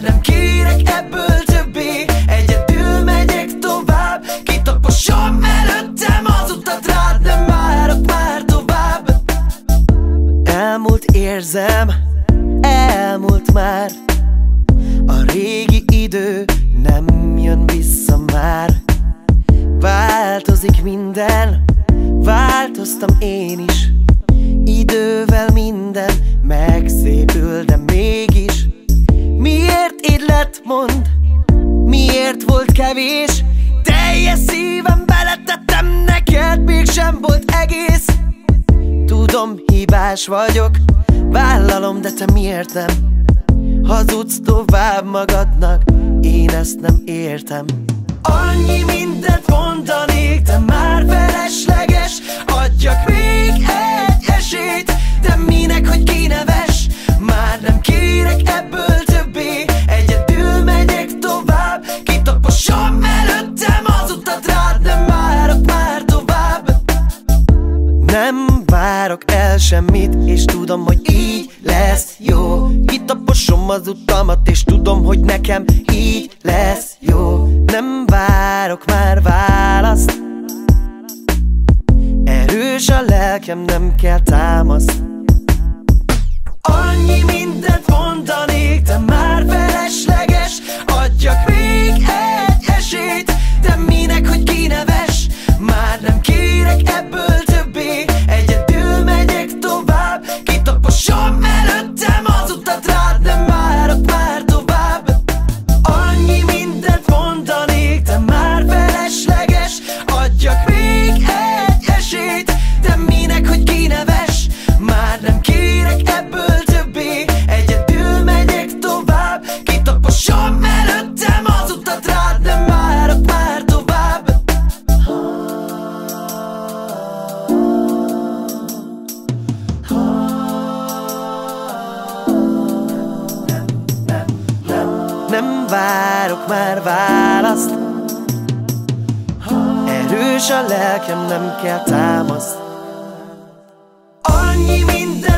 Már nem kérek ebből többé. Egyedül megyek tovább. Kitaposom előttem az utat rád Nem várok már tovább. Elmúlt érzem Elmúlt már. A régi idő Nem jön vissza már. Változik minden Változtam én is. Idővel minden megszépül, de mégis így mond? Miért volt kevés? Teljes szívem beletettem neked, mégsem volt egész Tudom, hibás vagyok, vállalom, de te miért nem? Hazudsz tovább magadnak, én ezt nem értem Annyi mindent mondanék, de már felesleges Adjak még Nem várok el semmit, és tudom, hogy így lesz jó. Kitaposom az utamat, és tudom, hogy nekem így lesz jó. Nem várok már választ. Erős a lelkem, nem kell támaszt Nem várok már választ. Erős a lelkem, nem kell támaszt. Annyi mindent